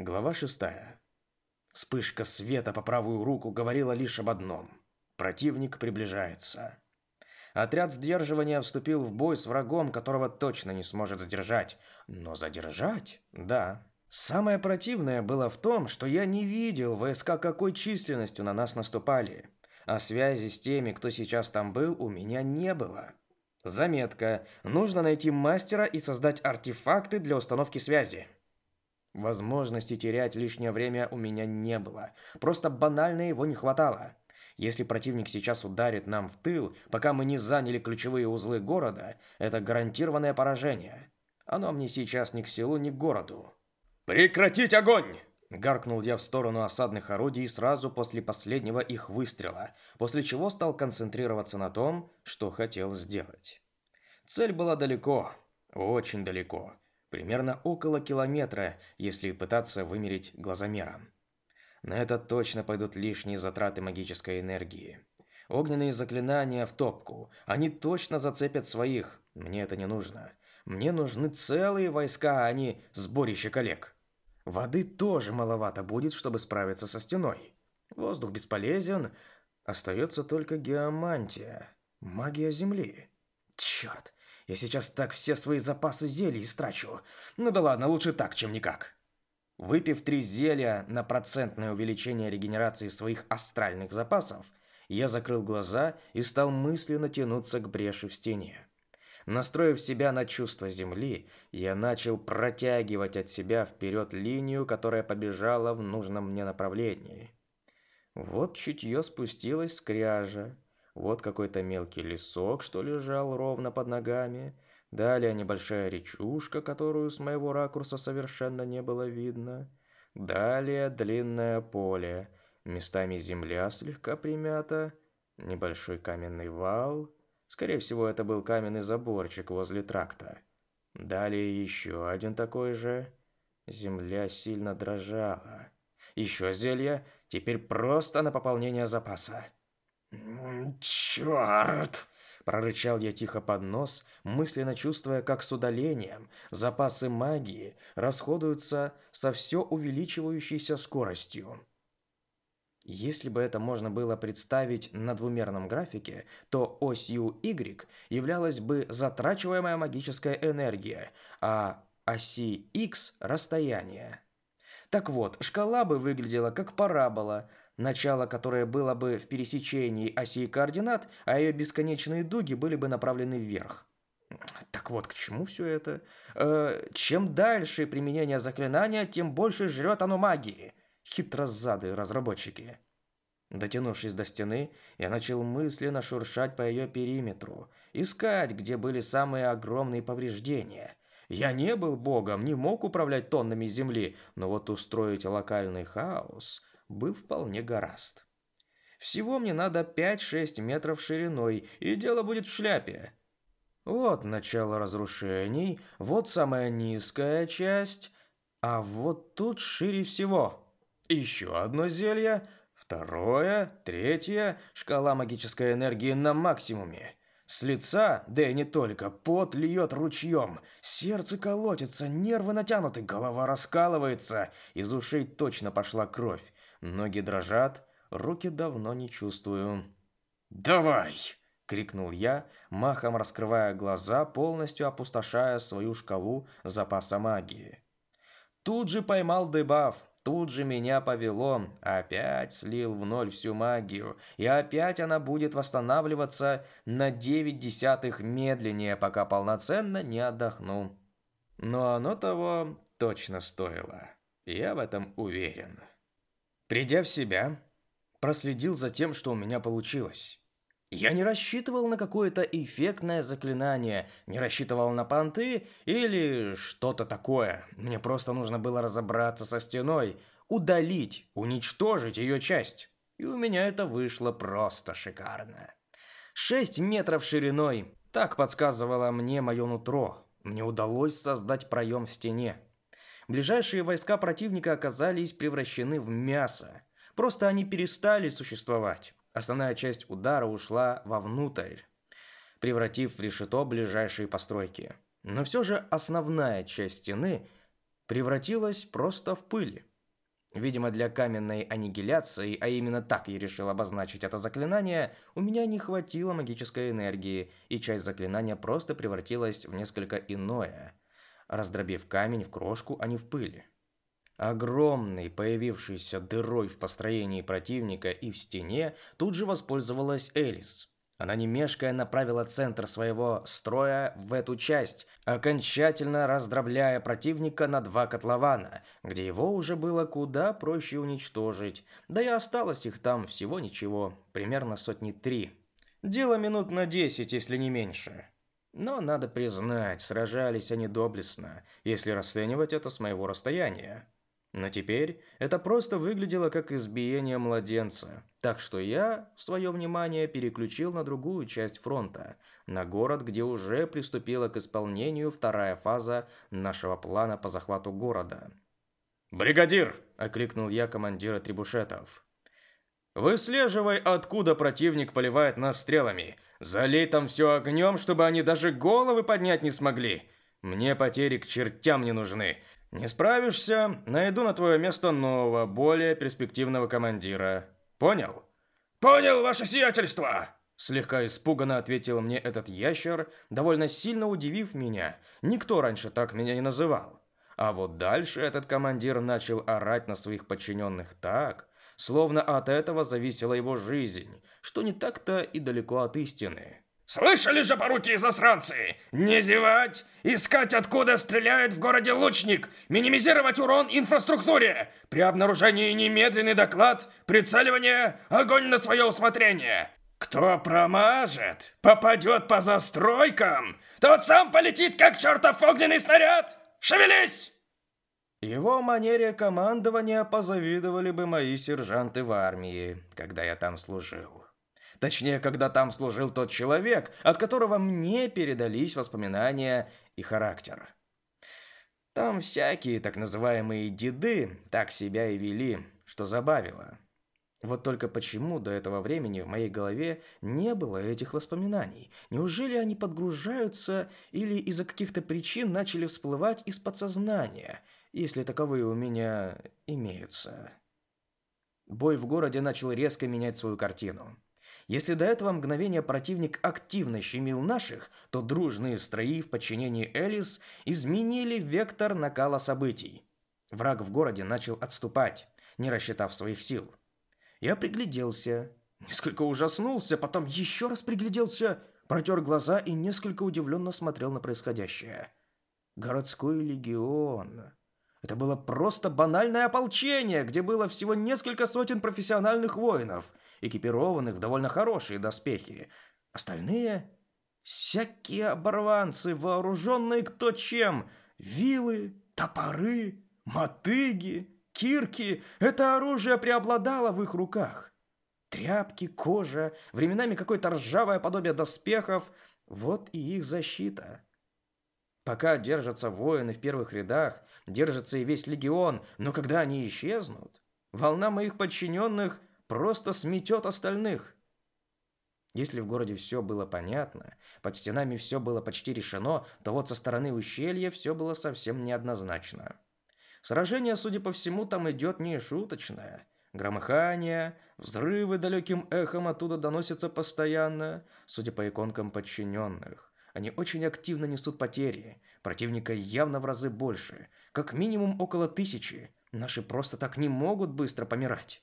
Глава шестая. Вспышка света по правую руку говорила лишь об одном. Противник приближается. Отряд сдерживания вступил в бой с врагом, которого точно не сможет сдержать. Но задержать? Да. Самое противное было в том, что я не видел войска какой численностью на нас наступали. А связи с теми, кто сейчас там был, у меня не было. Заметка. Нужно найти мастера и создать артефакты для установки связи. Возможности терять лишнее время у меня не было. Просто банально его не хватало. Если противник сейчас ударит нам в тыл, пока мы не заняли ключевые узлы города, это гарантированное поражение. Оно мне сейчас ни к селу, ни к городу. «Прекратить огонь!» Гаркнул я в сторону осадных орудий сразу после последнего их выстрела, после чего стал концентрироваться на том, что хотел сделать. Цель была далеко, очень далеко, примерно около километра, если пытаться вымерить глазомером. На это точно пойдут лишние затраты магической энергии. Огненные заклинания в топку, они точно зацепят своих, мне это не нужно. Мне нужны целые войска, а не сборище коллег. Воды тоже маловато будет, чтобы справиться со стеной. Воздух бесполезен, остается только геомантия, магия земли. Черт, я сейчас так все свои запасы зелий истрачу. Ну да ладно, лучше так, чем никак. Выпив три зелья на процентное увеличение регенерации своих астральных запасов, я закрыл глаза и стал мысленно тянуться к бреши в стене. Настроив себя на чувство земли, я начал протягивать от себя вперед линию, которая побежала в нужном мне направлении. Вот чутье спустилось с кряжа, вот какой-то мелкий лесок, что лежал ровно под ногами, далее небольшая речушка, которую с моего ракурса совершенно не было видно, далее длинное поле, местами земля слегка примята, небольшой каменный вал — Скорее всего, это был каменный заборчик возле тракта. Далее еще один такой же. Земля сильно дрожала. Еще зелье, теперь просто на пополнение запаса. «Черт!» – прорычал я тихо под нос, мысленно чувствуя, как с удалением запасы магии расходуются со все увеличивающейся скоростью. Если бы это можно было представить на двумерном графике, то осью Y являлась бы затрачиваемая магическая энергия, а оси X – расстояние. Так вот, шкала бы выглядела как парабола, начало которой было бы в пересечении осей координат, а ее бесконечные дуги были бы направлены вверх. Так вот, к чему все это? Э, чем дальше применение заклинания, тем больше жрет оно магии. Хитрозадые разработчики. Дотянувшись до стены, я начал мысленно шуршать по ее периметру, искать, где были самые огромные повреждения. Я не был богом, не мог управлять тоннами земли, но вот устроить локальный хаос был вполне гораст. Всего мне надо 5-6 метров шириной, и дело будет в шляпе. Вот начало разрушений, вот самая низкая часть, а вот тут шире всего. Еще одно зелье, второе, третье, шкала магической энергии на максимуме. С лица, да и не только, пот льет ручьем, сердце колотится, нервы натянуты, голова раскалывается, из ушей точно пошла кровь, ноги дрожат, руки давно не чувствую. «Давай!» — крикнул я, махом раскрывая глаза, полностью опустошая свою шкалу запаса магии. Тут же поймал дебаф, Тут же меня повело, опять слил в ноль всю магию, и опять она будет восстанавливаться на 9 десятых медленнее, пока полноценно не отдохну. Но оно того точно стоило. Я в этом уверен. Придя в себя, проследил за тем, что у меня получилось. Я не рассчитывал на какое-то эффектное заклинание, не рассчитывал на понты или что-то такое. Мне просто нужно было разобраться со стеной, удалить, уничтожить ее часть. И у меня это вышло просто шикарно. Шесть метров шириной. Так подсказывало мне мое нутро. Мне удалось создать проем в стене. Ближайшие войска противника оказались превращены в мясо. Просто они перестали существовать. Основная часть удара ушла вовнутрь, превратив в решето ближайшие постройки. Но все же основная часть стены превратилась просто в пыль. Видимо, для каменной аннигиляции, а именно так я решил обозначить это заклинание, у меня не хватило магической энергии, и часть заклинания просто превратилась в несколько иное, раздробив камень в крошку, а не в пыль. Огромный, появившийся дырой в построении противника и в стене, тут же воспользовалась Элис. Она не мешкая направила центр своего строя в эту часть, окончательно раздробляя противника на два котлована, где его уже было куда проще уничтожить. Да и осталось их там всего ничего, примерно сотни три. Дело минут на десять, если не меньше. Но, надо признать, сражались они доблестно, если расценивать это с моего расстояния. Но теперь это просто выглядело как избиение младенца. Так что я свое внимание переключил на другую часть фронта, на город, где уже приступила к исполнению вторая фаза нашего плана по захвату города. «Бригадир!» – окликнул я командира трибушетов. «Выслеживай, откуда противник поливает нас стрелами. Залей там все огнем, чтобы они даже головы поднять не смогли. Мне потери к чертям не нужны. Не справишься, найду на твое место нового, более перспективного командира. Понял? Понял, ваше сиятельство! Слегка испуганно ответил мне этот ящер, довольно сильно удивив меня. Никто раньше так меня не называл. А вот дальше этот командир начал орать на своих подчиненных так, словно от этого зависела его жизнь, что не так-то и далеко от истины. Слышали же, порукие засранцы? Не зевать, искать, откуда стреляет в городе лучник, минимизировать урон инфраструктуре. При обнаружении немедленный доклад, прицеливание, огонь на свое усмотрение. Кто промажет, попадет по застройкам, тот сам полетит, как чертов огненный снаряд. Шевелись! Его манере командования позавидовали бы мои сержанты в армии, когда я там служил. Точнее, когда там служил тот человек, от которого мне передались воспоминания и характер. Там всякие так называемые деды так себя и вели, что забавило. Вот только почему до этого времени в моей голове не было этих воспоминаний? Неужели они подгружаются или из-за каких-то причин начали всплывать из подсознания, если таковые у меня имеются? Бой в городе начал резко менять свою картину. Если до этого мгновения противник активно щемил наших, то дружные строи в подчинении Элис изменили вектор накала событий. Враг в городе начал отступать, не рассчитав своих сил. Я пригляделся, несколько ужаснулся, потом еще раз пригляделся, протер глаза и несколько удивленно смотрел на происходящее. Городской легион. Это было просто банальное ополчение, где было всего несколько сотен профессиональных воинов, экипированных в довольно хорошие доспехи. Остальные – всякие оборванцы, вооруженные кто чем. Вилы, топоры, мотыги, кирки – это оружие преобладало в их руках. Тряпки, кожа, временами какое-то ржавое подобие доспехов – вот и их защита. Пока держатся воины в первых рядах, держится и весь легион, но когда они исчезнут, волна моих подчиненных просто сметет остальных. Если в городе все было понятно, под стенами все было почти решено, то вот со стороны ущелья все было совсем неоднозначно. Сражение, судя по всему, там идет не шуточное. Громыхание, взрывы далеким эхом оттуда доносятся постоянно, судя по иконкам подчиненных. Они очень активно несут потери. Противника явно в разы больше. Как минимум около тысячи. Наши просто так не могут быстро помирать.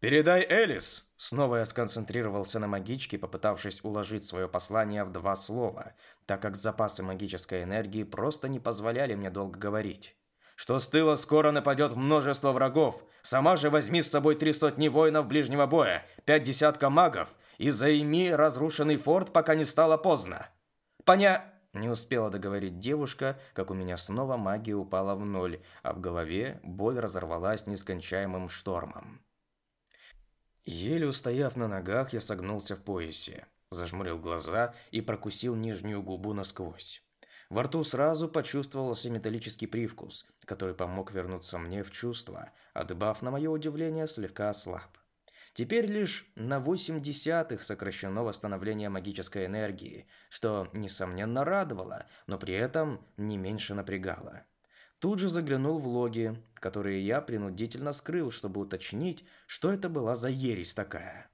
«Передай Элис!» Снова я сконцентрировался на магичке, попытавшись уложить свое послание в два слова, так как запасы магической энергии просто не позволяли мне долго говорить. «Что с тыла скоро нападет множество врагов. Сама же возьми с собой три сотни воинов ближнего боя, пять десятка магов и займи разрушенный форт, пока не стало поздно. Поня...» Не успела договорить девушка, как у меня снова магия упала в ноль, а в голове боль разорвалась нескончаемым штормом. Еле устояв на ногах, я согнулся в поясе, зажмурил глаза и прокусил нижнюю губу насквозь. Во рту сразу почувствовался металлический привкус, который помог вернуться мне в чувство, а дебаф, на мое удивление, слегка ослаб. Теперь лишь на 8 десятых сокращено восстановление магической энергии, что, несомненно, радовало, но при этом не меньше напрягало. Тут же заглянул в логи, которые я принудительно скрыл, чтобы уточнить, что это была за ересь такая.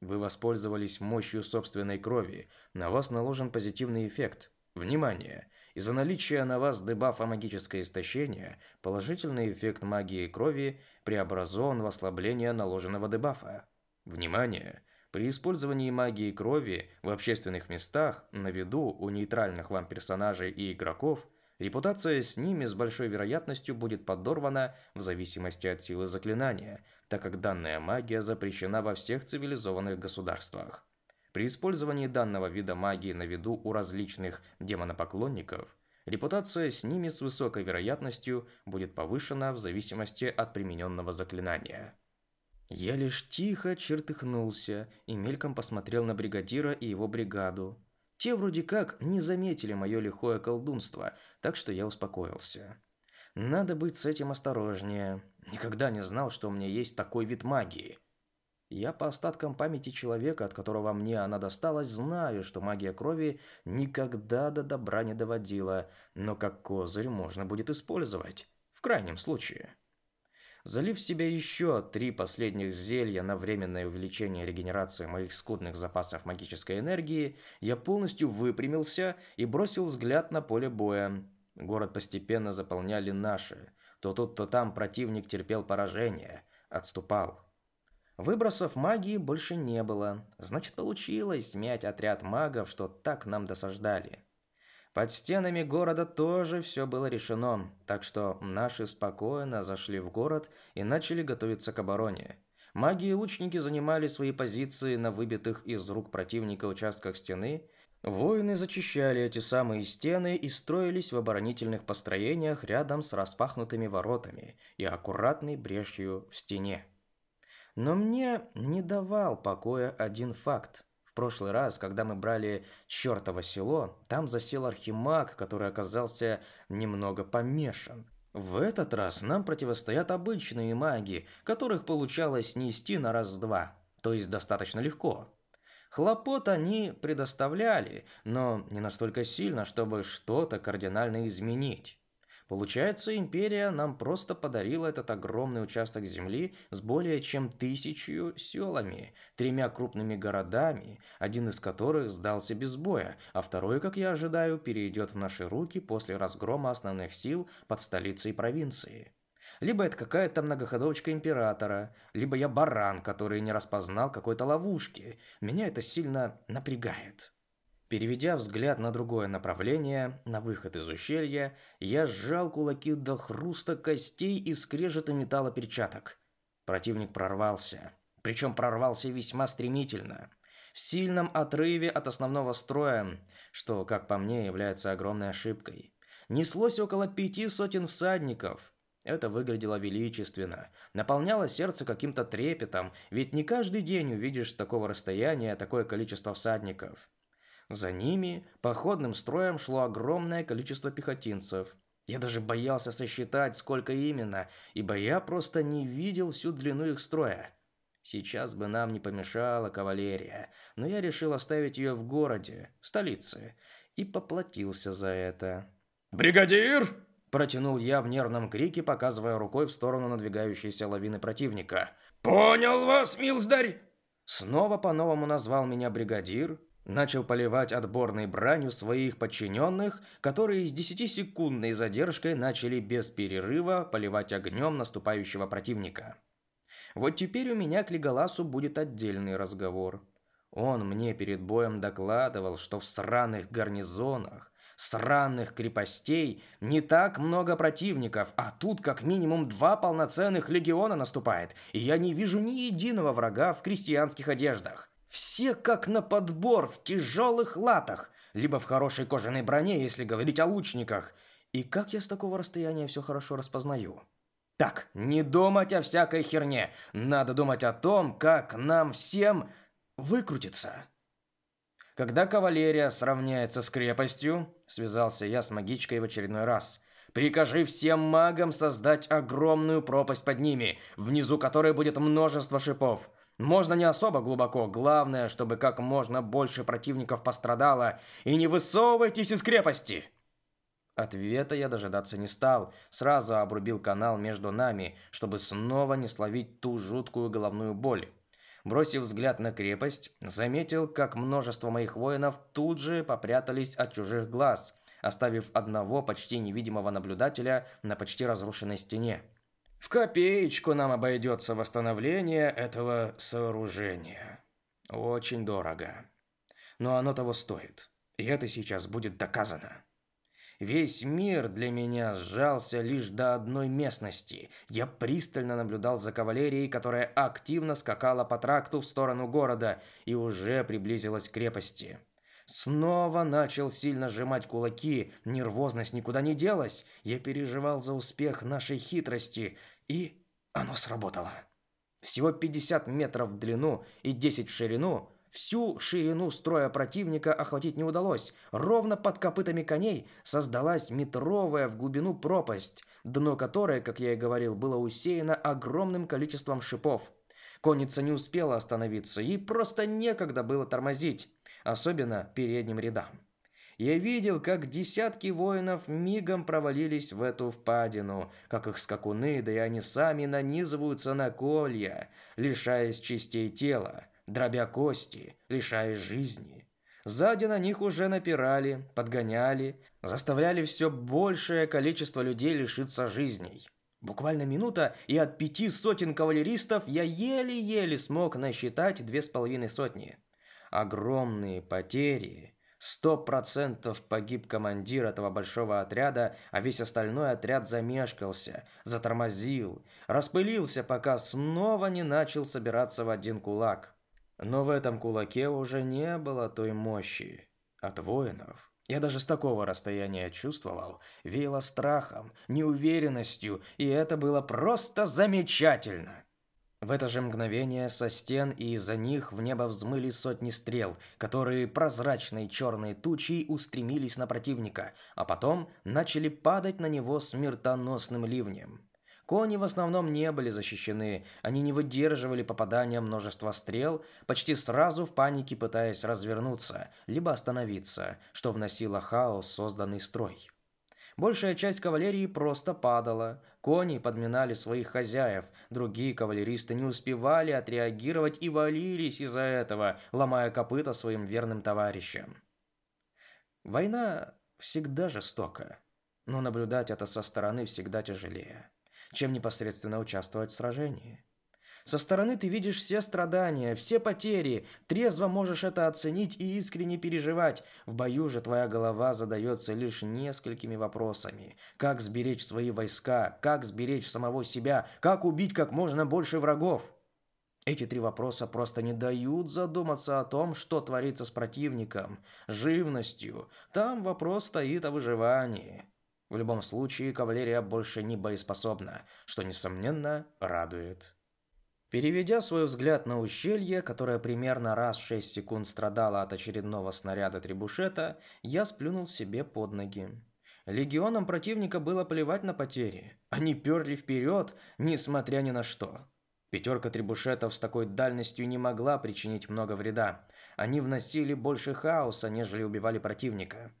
Вы воспользовались мощью собственной крови, на вас наложен позитивный эффект. Внимание! Из-за наличия на вас дебафа магическое истощение, положительный эффект магии крови преобразован в ослабление наложенного дебафа. Внимание! При использовании магии крови в общественных местах, на виду у нейтральных вам персонажей и игроков, репутация с ними с большой вероятностью будет подорвана в зависимости от силы заклинания, так как данная магия запрещена во всех цивилизованных государствах. При использовании данного вида магии на виду у различных демонопоклонников, репутация с ними с высокой вероятностью будет повышена в зависимости от примененного заклинания. Я лишь тихо чертыхнулся и мельком посмотрел на бригадира и его бригаду. Те вроде как не заметили мое лихое колдунство, так что я успокоился. Надо быть с этим осторожнее. Никогда не знал, что у меня есть такой вид магии. Я по остаткам памяти человека, от которого мне она досталась, знаю, что магия крови никогда до добра не доводила, но как козырь можно будет использовать. В крайнем случае. Залив в себя еще три последних зелья на временное увеличение регенерации моих скудных запасов магической энергии, я полностью выпрямился и бросил взгляд на поле боя. Город постепенно заполняли наши. То тут, то там противник терпел поражение, отступал. Выбросов магии больше не было. Значит, получилось смять отряд магов, что так нам досаждали. Под стенами города тоже все было решено, так что наши спокойно зашли в город и начали готовиться к обороне. Маги и лучники занимали свои позиции на выбитых из рук противника участках стены. Воины зачищали эти самые стены и строились в оборонительных построениях рядом с распахнутыми воротами и аккуратной брешью в стене. Но мне не давал покоя один факт. Прошлый раз, когда мы брали чертово село, там засел архимаг, который оказался немного помешан. В этот раз нам противостоят обычные маги, которых получалось нести на раз-два, то есть достаточно легко. Хлопот они предоставляли, но не настолько сильно, чтобы что-то кардинально изменить. Получается, империя нам просто подарила этот огромный участок земли с более чем тысячью селами, тремя крупными городами, один из которых сдался без боя, а второй, как я ожидаю, перейдет в наши руки после разгрома основных сил под столицей провинции. Либо это какая-то многоходовочка императора, либо я баран, который не распознал какой-то ловушки. Меня это сильно напрягает. Переведя взгляд на другое направление, на выход из ущелья, я сжал кулаки до хруста костей и скрежета металла перчаток. Противник прорвался. Причем прорвался весьма стремительно. В сильном отрыве от основного строя, что, как по мне, является огромной ошибкой. Неслось около пяти сотен всадников. Это выглядело величественно, наполняло сердце каким-то трепетом, ведь не каждый день увидишь с такого расстояния такое количество всадников. За ними походным строем шло огромное количество пехотинцев. Я даже боялся сосчитать, сколько именно, ибо я просто не видел всю длину их строя. Сейчас бы нам не помешала кавалерия, но я решил оставить ее в городе, в столице, и поплатился за это. «Бригадир!» – протянул я в нервном крике, показывая рукой в сторону надвигающейся лавины противника. «Понял вас, милздарь!» Снова по-новому назвал меня бригадир, Начал поливать отборной бранью своих подчиненных, которые с десятисекундной задержкой начали без перерыва поливать огнем наступающего противника. Вот теперь у меня к Леголасу будет отдельный разговор. Он мне перед боем докладывал, что в сраных гарнизонах, сраных крепостей не так много противников, а тут как минимум два полноценных легиона наступает, и я не вижу ни единого врага в крестьянских одеждах. Все как на подбор, в тяжелых латах, либо в хорошей кожаной броне, если говорить о лучниках. И как я с такого расстояния все хорошо распознаю? Так, не думать о всякой херне. Надо думать о том, как нам всем выкрутиться. Когда кавалерия сравняется с крепостью, связался я с магичкой в очередной раз. Прикажи всем магам создать огромную пропасть под ними, внизу которой будет множество шипов. Можно не особо глубоко, главное, чтобы как можно больше противников пострадало, и не высовывайтесь из крепости. Ответа я дожидаться не стал, сразу обрубил канал между нами, чтобы снова не словить ту жуткую головную боль. Бросив взгляд на крепость, заметил, как множество моих воинов тут же попрятались от чужих глаз, оставив одного почти невидимого наблюдателя на почти разрушенной стене. В копеечку нам обойдется восстановление этого сооружения. Очень дорого. Но оно того стоит. И это сейчас будет доказано. Весь мир для меня сжался лишь до одной местности. Я пристально наблюдал за кавалерией, которая активно скакала по тракту в сторону города и уже приблизилась к крепости. Снова начал сильно сжимать кулаки, нервозность никуда не делась. Я переживал за успех нашей хитрости, и оно сработало. Всего 50 метров в длину и 10 в ширину – Всю ширину строя противника охватить не удалось. Ровно под копытами коней создалась метровая в глубину пропасть, дно которой, как я и говорил, было усеяно огромным количеством шипов. Конница не успела остановиться, ей просто некогда было тормозить, особенно передним рядам. Я видел, как десятки воинов мигом провалились в эту впадину, как их скакуны, да и они сами нанизываются на колья, лишаясь частей тела дробя кости, лишая жизни. Сзади на них уже напирали, подгоняли, заставляли все большее количество людей лишиться жизней. Буквально минута, и от пяти сотен кавалеристов я еле-еле смог насчитать две с половиной сотни. Огромные потери. Сто процентов погиб командир этого большого отряда, а весь остальной отряд замешкался, затормозил, распылился, пока снова не начал собираться в один кулак. Но в этом кулаке уже не было той мощи. От воинов я даже с такого расстояния чувствовал, веяло страхом, неуверенностью, и это было просто замечательно. В это же мгновение со стен и из-за них в небо взмыли сотни стрел, которые прозрачной черной тучей устремились на противника, а потом начали падать на него смертоносным ливнем. Кони в основном не были защищены, они не выдерживали попадания множества стрел, почти сразу в панике пытаясь развернуться, либо остановиться, что вносило хаос созданный строй. Большая часть кавалерии просто падала. Кони подминали своих хозяев, другие кавалеристы не успевали отреагировать и валились из-за этого, ломая копыта своим верным товарищам. Война всегда жестока, но наблюдать это со стороны всегда тяжелее чем непосредственно участвовать в сражении. Со стороны ты видишь все страдания, все потери, трезво можешь это оценить и искренне переживать. В бою же твоя голова задается лишь несколькими вопросами. Как сберечь свои войска, как сберечь самого себя, как убить как можно больше врагов. Эти три вопроса просто не дают задуматься о том, что творится с противником, живностью. Там вопрос стоит о выживании. В любом случае, кавалерия больше не боеспособна, что, несомненно, радует. Переведя свой взгляд на ущелье, которое примерно раз в 6 секунд страдало от очередного снаряда трибушета, я сплюнул себе под ноги. Легионам противника было плевать на потери. Они перли вперед, несмотря ни на что. Пятерка трибушетов с такой дальностью не могла причинить много вреда. Они вносили больше хаоса, нежели убивали противника.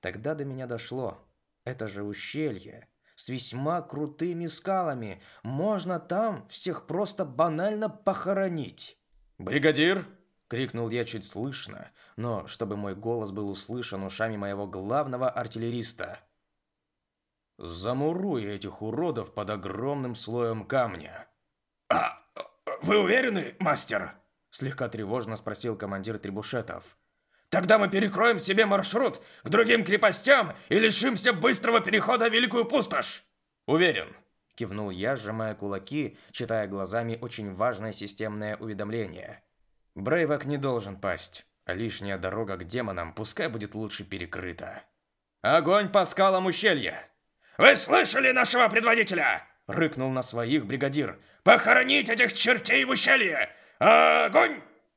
Тогда до меня дошло. Это же ущелье с весьма крутыми скалами. Можно там всех просто банально похоронить. «Бригадир!» — крикнул я чуть слышно, но чтобы мой голос был услышан ушами моего главного артиллериста. «Замуруй этих уродов под огромным слоем камня». «А, вы уверены, мастер?» — слегка тревожно спросил командир трибушетов. Тогда мы перекроем себе маршрут к другим крепостям и лишимся быстрого перехода в Великую Пустошь. Уверен. Кивнул я, сжимая кулаки, читая глазами очень важное системное уведомление. Брейвак не должен пасть, а лишняя дорога к демонам пускай будет лучше перекрыта. Огонь по скалам ущелья! Вы слышали нашего предводителя? Рыкнул на своих бригадир. Похоронить этих чертей в ущелье! Огонь!